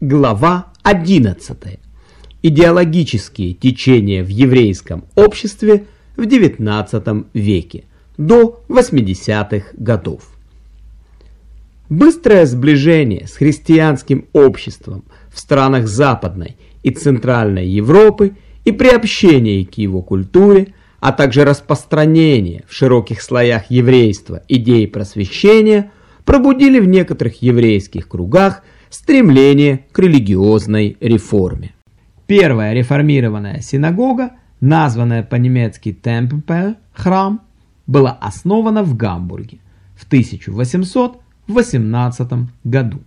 Глава 11. Идеологические течения в еврейском обществе в XIX веке до 80-х годов. Быстрое сближение с христианским обществом в странах Западной и Центральной Европы и приобщение к его культуре, а также распространение в широких слоях еврейства идей просвещения пробудили в некоторых еврейских кругах – стремление к религиозной реформе. Первая реформированная синагога, названная по-немецки Tempel, храм, была основана в Гамбурге в 1818 году.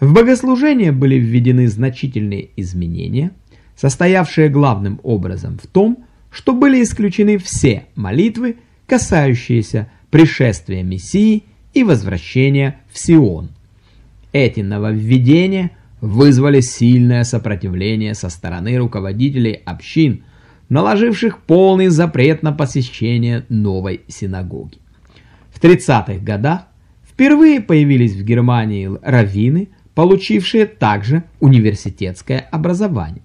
В богослужение были введены значительные изменения, состоявшие главным образом в том, что были исключены все молитвы, касающиеся пришествия Мессии и возвращения в Сион. Эти нововведения вызвали сильное сопротивление со стороны руководителей общин, наложивших полный запрет на посещение новой синагоги. В 30-х годах впервые появились в Германии раввины, получившие также университетское образование.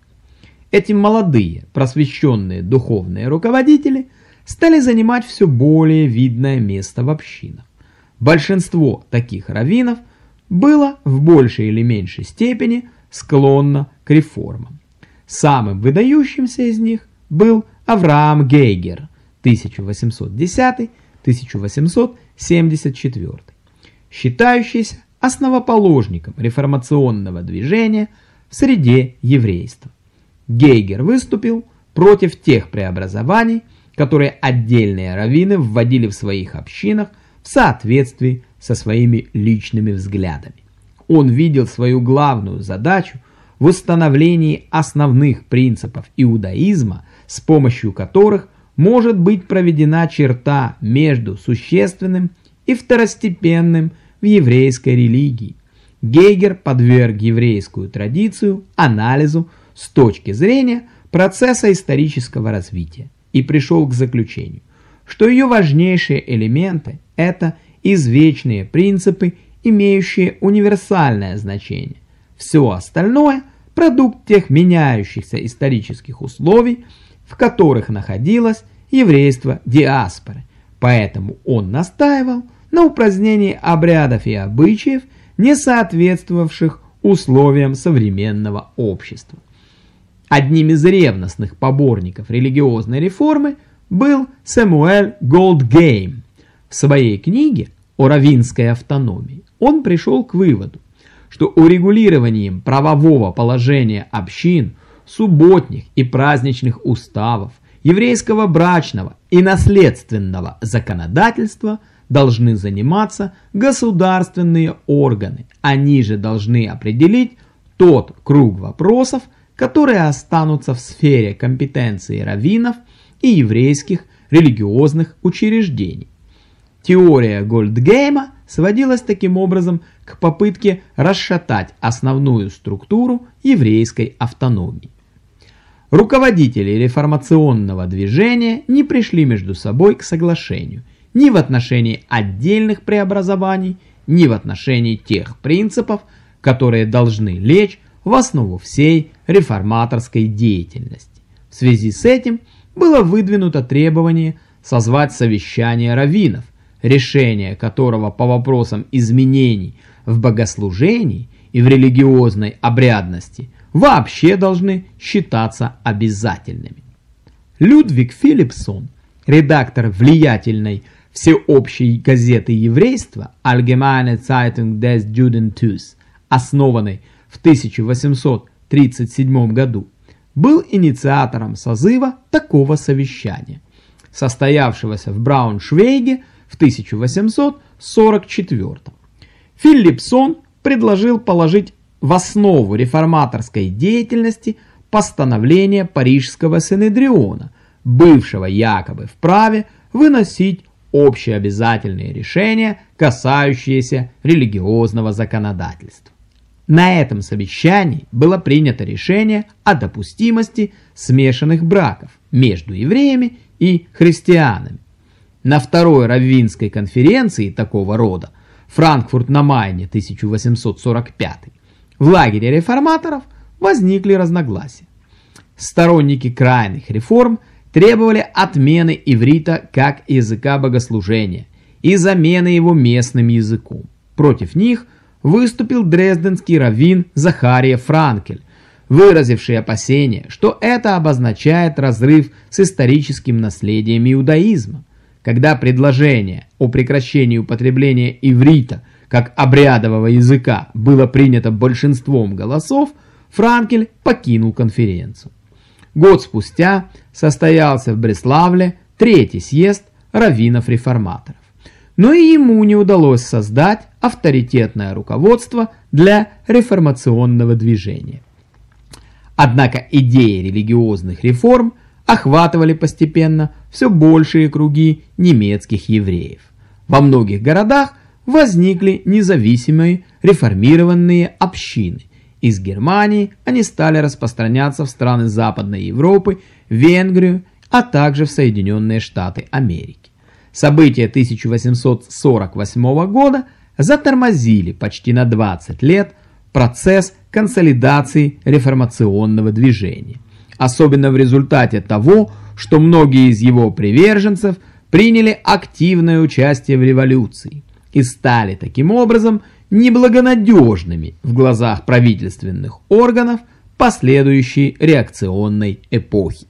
Эти молодые, просвещенные духовные руководители стали занимать все более видное место в общинах. Большинство таких раввинов – было в большей или меньшей степени склонно к реформам. Самым выдающимся из них был Авраам Гейгер 1810-1874, считающийся основоположником реформационного движения в среде еврейства. Гейгер выступил против тех преобразований, которые отдельные раввины вводили в своих общинах в соответствии со своими личными взглядами. Он видел свою главную задачу в установлении основных принципов иудаизма, с помощью которых может быть проведена черта между существенным и второстепенным в еврейской религии. Гейгер подверг еврейскую традицию анализу с точки зрения процесса исторического развития и пришел к заключению, что ее важнейшие элементы – это извечные принципы, имеющие универсальное значение. Все остальное – продукт тех меняющихся исторических условий, в которых находилось еврейство диаспоры. Поэтому он настаивал на упразднении обрядов и обычаев, не соответствовавших условиям современного общества. Одним из ревностных поборников религиозной реформы был Сэмуэль Голдгейм, в своей книге о равинской автономии он пришел к выводу, что урегулированием правового положения общин, субботних и праздничных уставов, еврейского брачного и наследственного законодательства должны заниматься государственные органы. Они же должны определить тот круг вопросов, которые останутся в сфере компетенции раввинов и еврейских религиозных учреждений. Теория Гольдгейма сводилась таким образом к попытке расшатать основную структуру еврейской автономии. Руководители реформационного движения не пришли между собой к соглашению ни в отношении отдельных преобразований, ни в отношении тех принципов, которые должны лечь в основу всей реформаторской деятельности. В связи с этим было выдвинуто требование созвать совещание раввинов, решение которого по вопросам изменений в богослужении и в религиозной обрядности вообще должны считаться обязательными. Людвиг Филипсон, редактор влиятельной всеобщей газеты еврейства Allgemeine Zeitung des Judentus, основанной в 1837 году, был инициатором созыва такого совещания, состоявшегося в Брауншвейге в 1844. Филипсон предложил положить в основу реформаторской деятельности постановление Парижского Синедриона, бывшего якобы вправе выносить общеобязательные решения, касающиеся религиозного законодательства. На этом совещании было принято решение о допустимости смешанных браков между евреями и христианами, на второй раввинской конференции такого рода, Франкфурт на Майне 1845, В лагере реформаторов возникли разногласия. Сторонники крайних реформ требовали отмены иврита как языка богослужения и замены его местным языком. Против них выступил дрезденский раввин Захария Франкель, выразивший опасение, что это обозначает разрыв с историческим наследием иудаизма, когда предложение о прекращении употребления иврита как обрядового языка было принято большинством голосов, Франкель покинул конференцию. Год спустя состоялся в Бреславле третий съезд раввинов-реформаторов. Но и ему не удалось создать авторитетное руководство для реформационного движения. Однако идеи религиозных реформ охватывали постепенно все большие круги немецких евреев. Во многих городах возникли независимые реформированные общины. Из Германии они стали распространяться в страны Западной Европы, Венгрию, а также в Соединенные Штаты Америки. События 1848 года затормозили почти на 20 лет процесс консолидации реформационного движения, особенно в результате того, что многие из его приверженцев приняли активное участие в революции и стали таким образом неблагонадежными в глазах правительственных органов последующей реакционной эпохи.